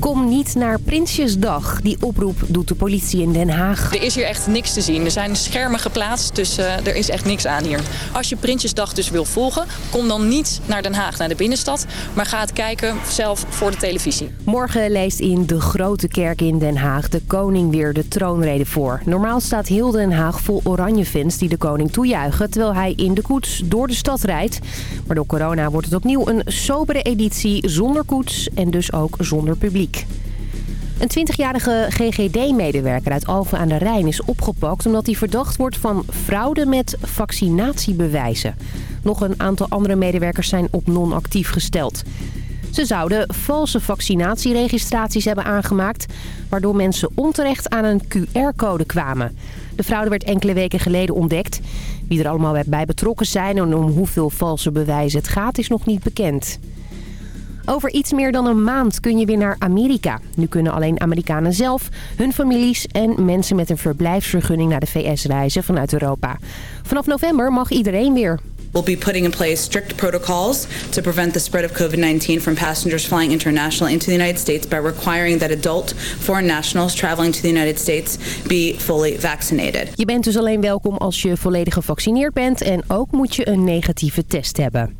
Kom niet naar Prinsjesdag. Die oproep doet de politie in Den Haag. Er is hier echt niks te zien. Er zijn schermen geplaatst, dus uh, er is echt niks aan hier. Als je Prinsjesdag dus wil volgen, kom dan niet naar Den Haag, naar de binnenstad. Maar ga het kijken zelf voor de televisie. Morgen leest in de Grote Kerk in Den Haag de koning weer de troonrede voor. Normaal staat heel Den Haag vol oranje fans die de koning toejuichen... terwijl hij in de koets door de stad rijdt. Maar door corona wordt het opnieuw een sobere editie zonder koets en dus ook zonder publiek. Een 20-jarige GGD-medewerker uit Alphen aan de Rijn is opgepakt... omdat hij verdacht wordt van fraude met vaccinatiebewijzen. Nog een aantal andere medewerkers zijn op non-actief gesteld. Ze zouden valse vaccinatieregistraties hebben aangemaakt... waardoor mensen onterecht aan een QR-code kwamen. De fraude werd enkele weken geleden ontdekt. Wie er allemaal bij betrokken zijn en om hoeveel valse bewijzen het gaat is nog niet bekend. Over iets meer dan een maand kun je weer naar Amerika. Nu kunnen alleen Amerikanen zelf, hun families en mensen met een verblijfsvergunning naar de VS reizen vanuit Europa. Vanaf november mag iedereen weer. We'll be putting in place strict protocols to prevent the spread of COVID-19 from passengers flying international into the United States by requiring that adult foreign nationals traveling to the United States be fully vaccinated. Je bent dus alleen welkom als je volledig gevaccineerd bent en ook moet je een negatieve test hebben.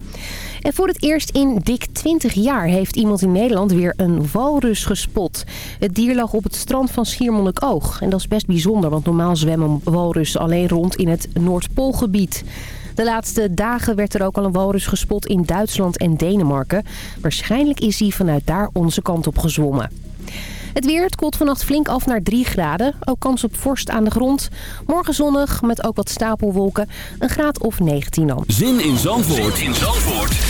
En voor het eerst in dik 20 jaar heeft iemand in Nederland weer een walrus gespot. Het dier lag op het strand van Schiermonnikoog. En dat is best bijzonder, want normaal zwemmen walrussen alleen rond in het Noordpoolgebied. De laatste dagen werd er ook al een walrus gespot in Duitsland en Denemarken. Waarschijnlijk is hij vanuit daar onze kant op gezwommen. Het weer, het koelt vannacht flink af naar 3 graden. Ook kans op vorst aan de grond. Morgen zonnig, met ook wat stapelwolken. Een graad of 19 dan. Zin in Zandvoort, zin in Zandvoort.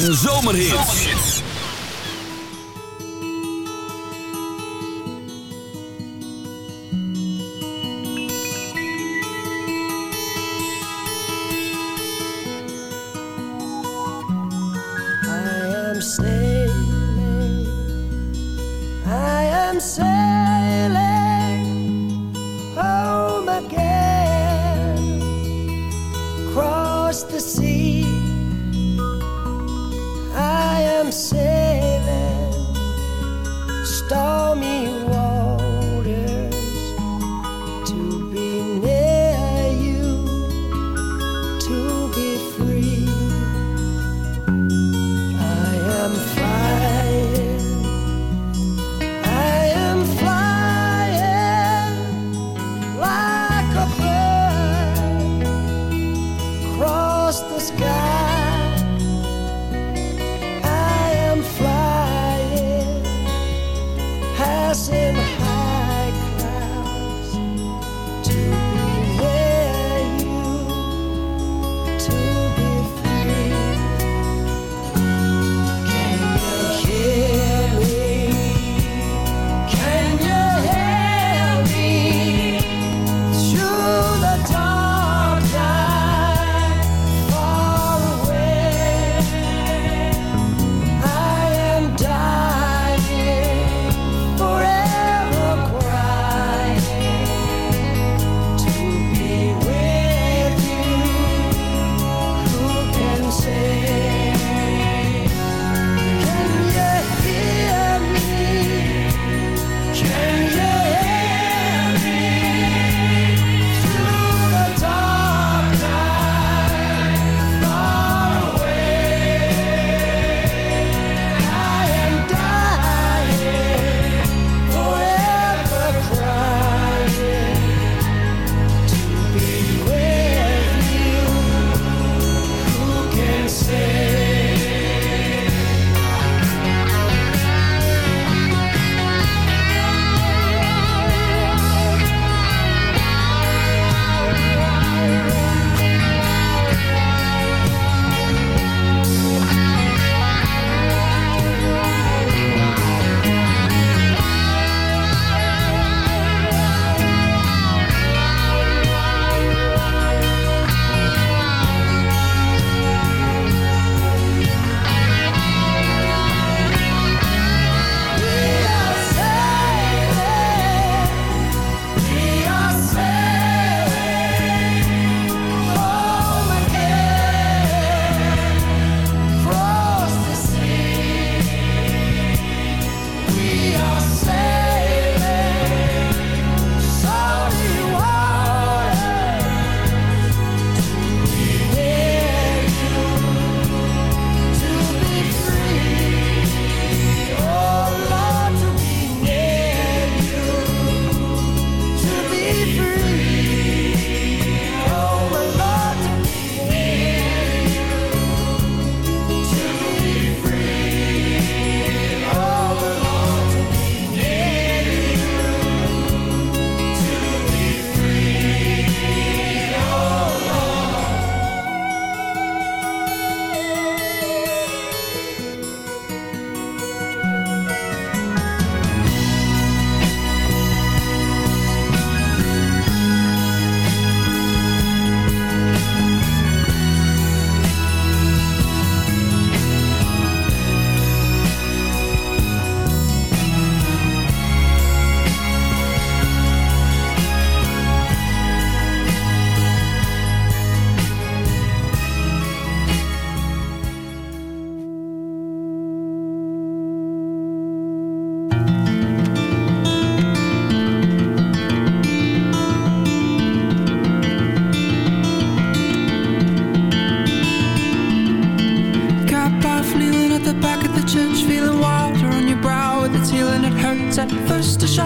En zomerhits.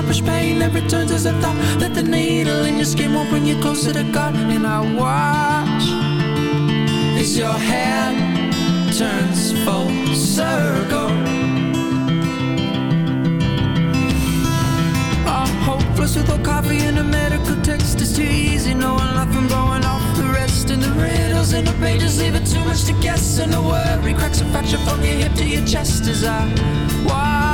Sharpish pain that returns as a thought. That the needle in your skin won't bring you closer to God. And I watch as your hand turns full circle. I'm hopeless with without coffee and a medical text. It's too easy knowing nothing going off the rest. And the riddles in the pages leave it too much to guess. And the worry cracks a fracture from your hip to your chest As I watch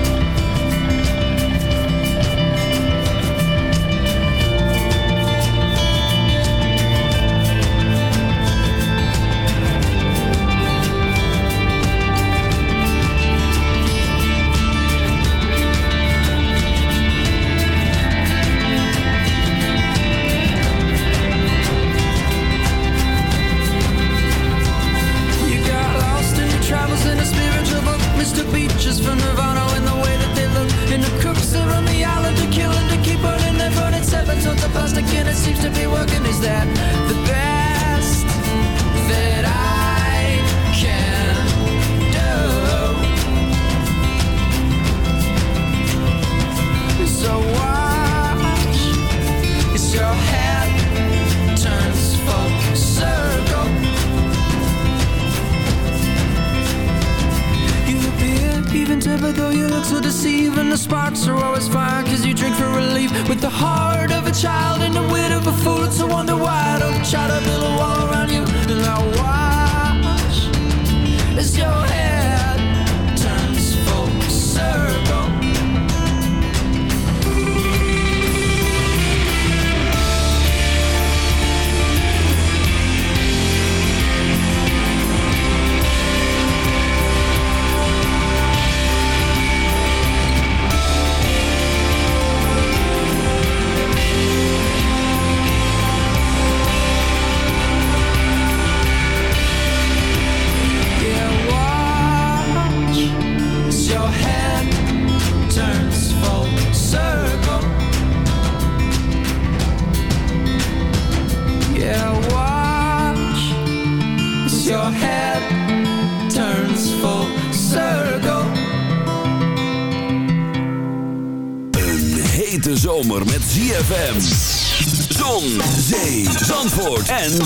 en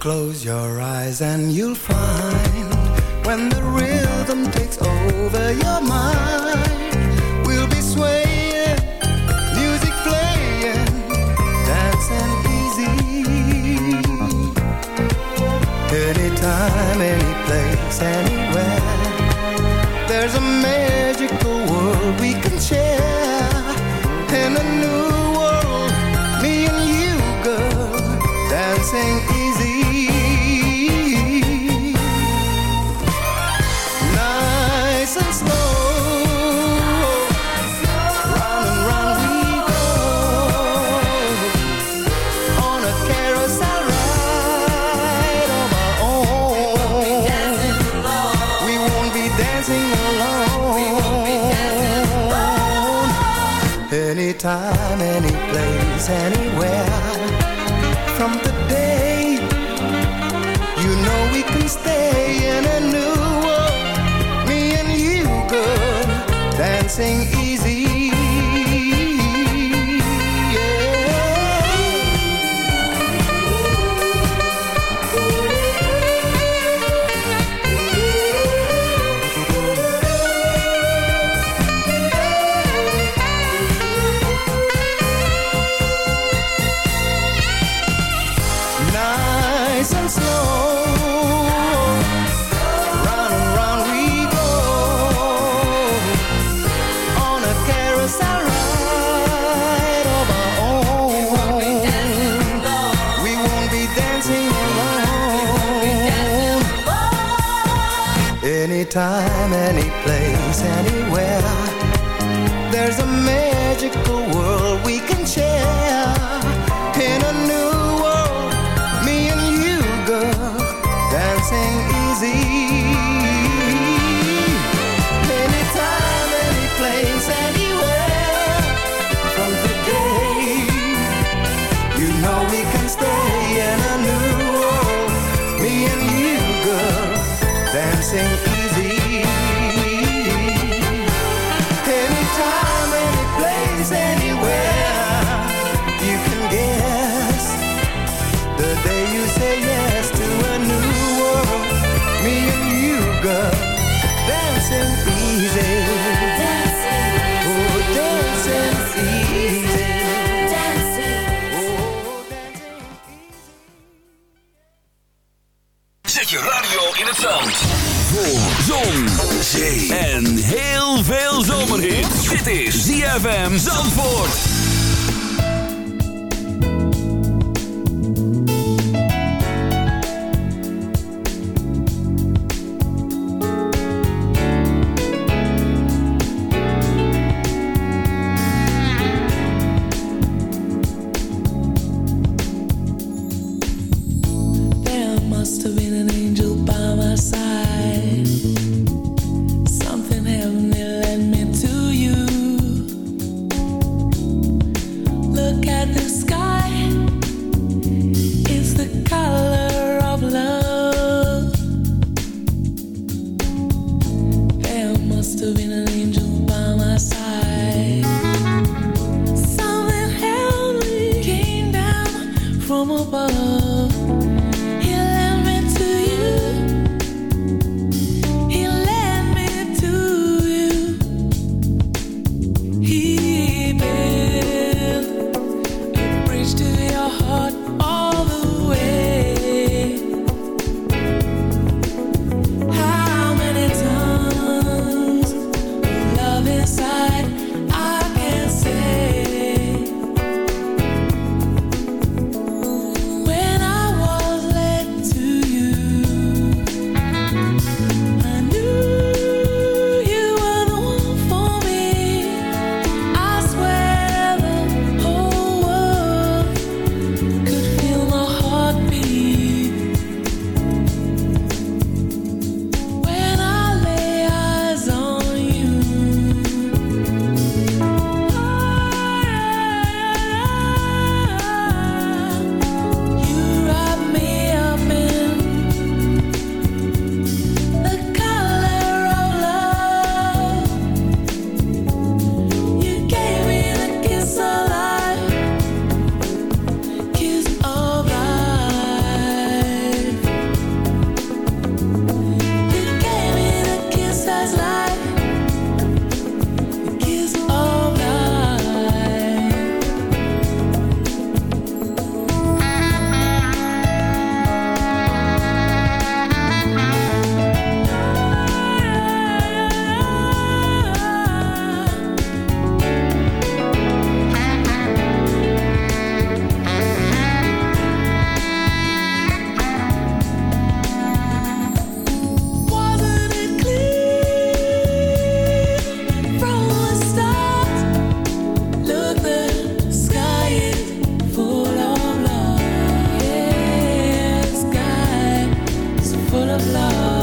Close your eyes and you'll find when the rhythm takes over your mind. love.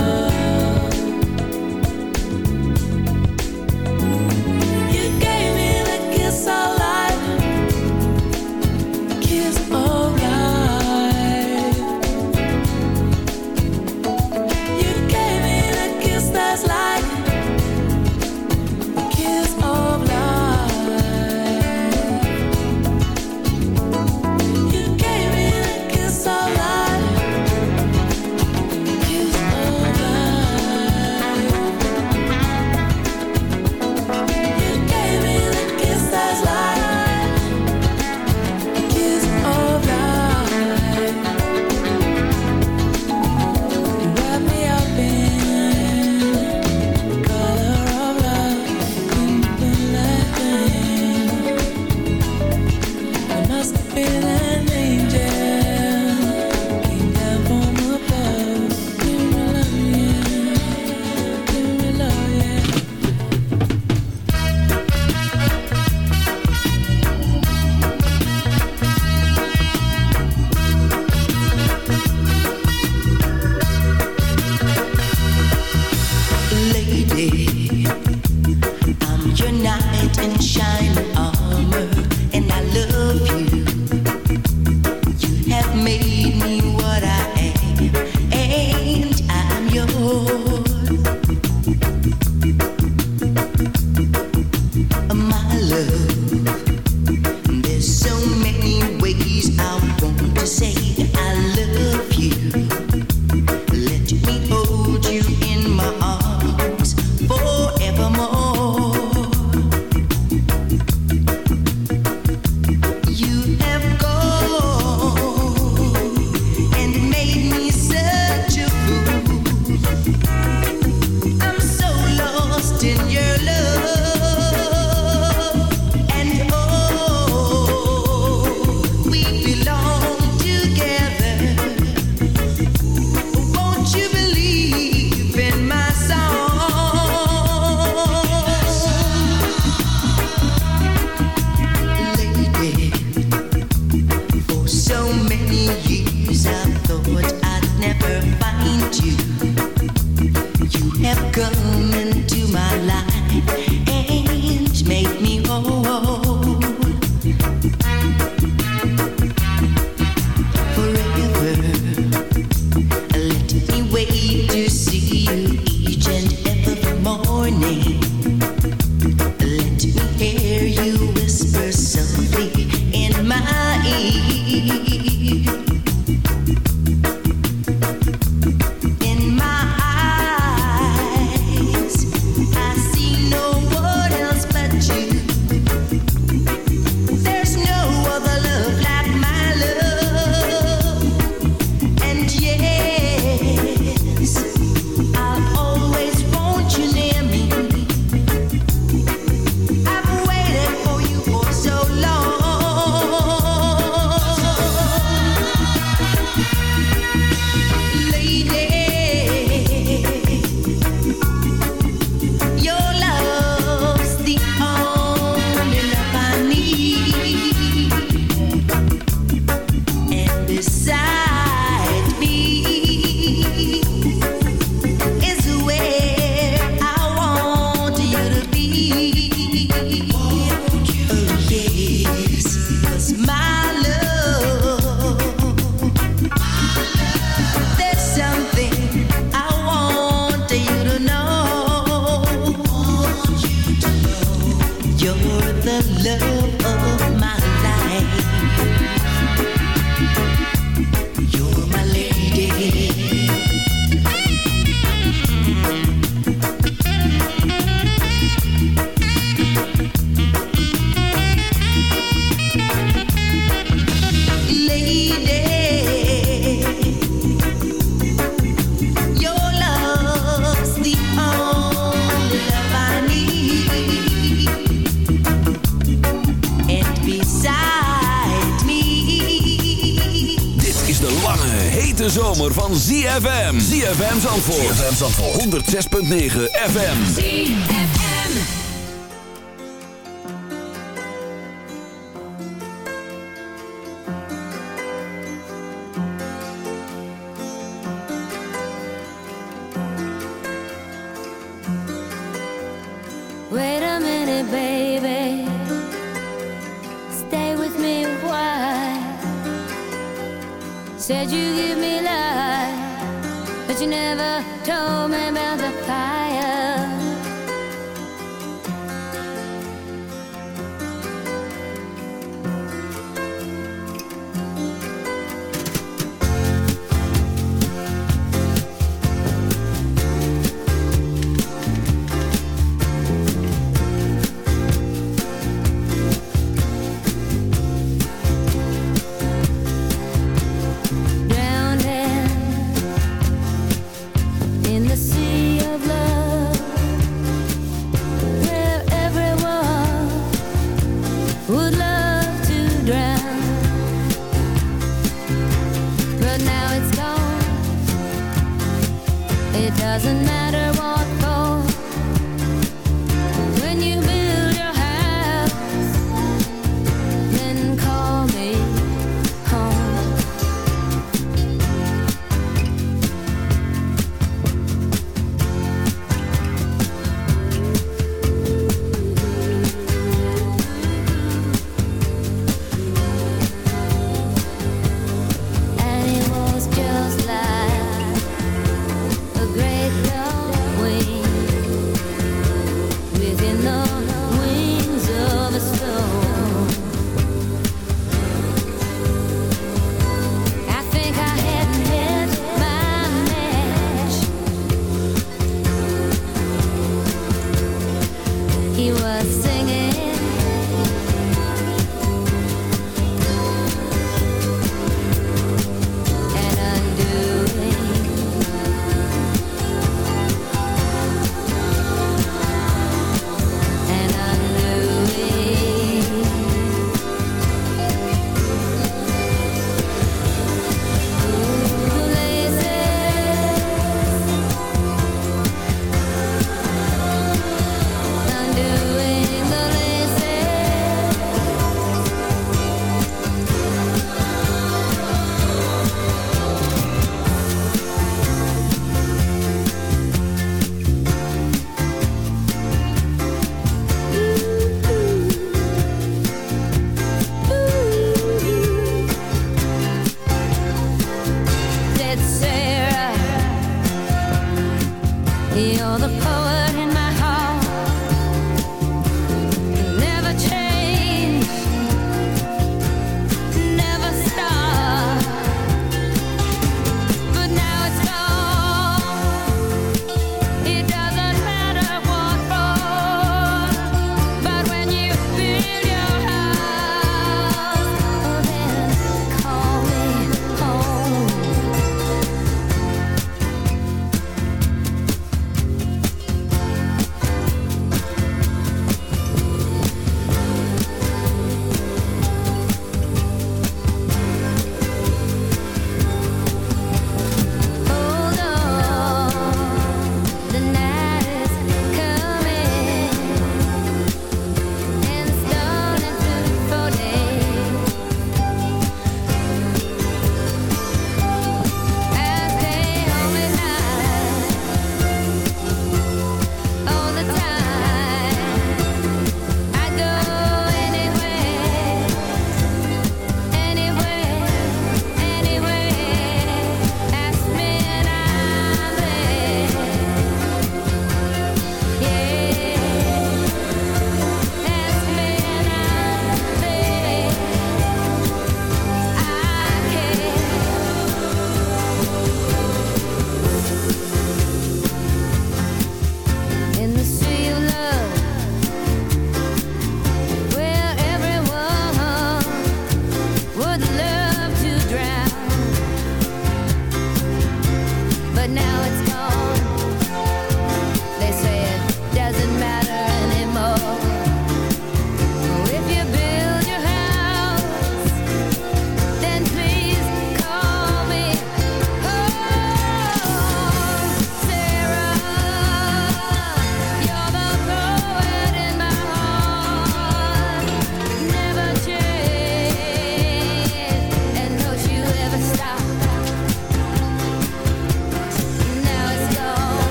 106.9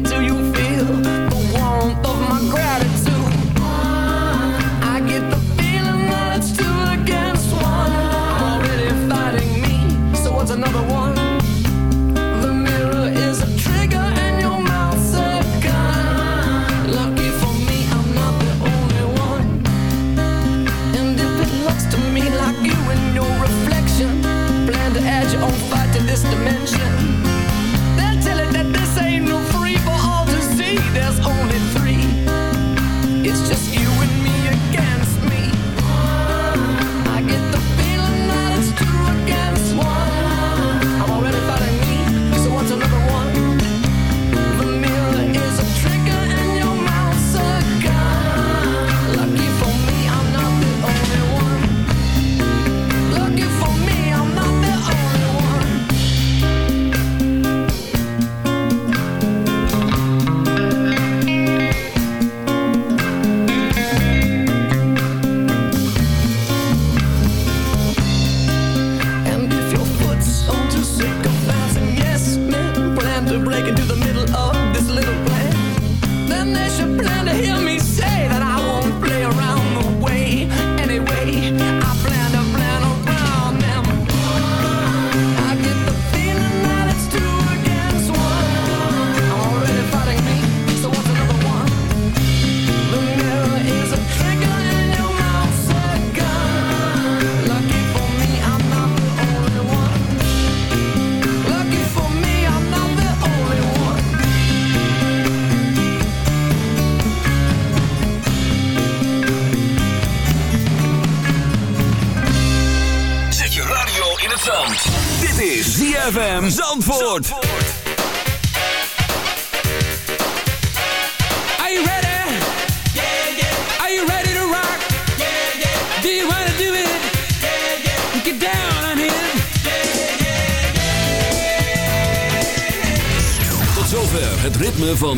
do you feel the warmth of my gratitude?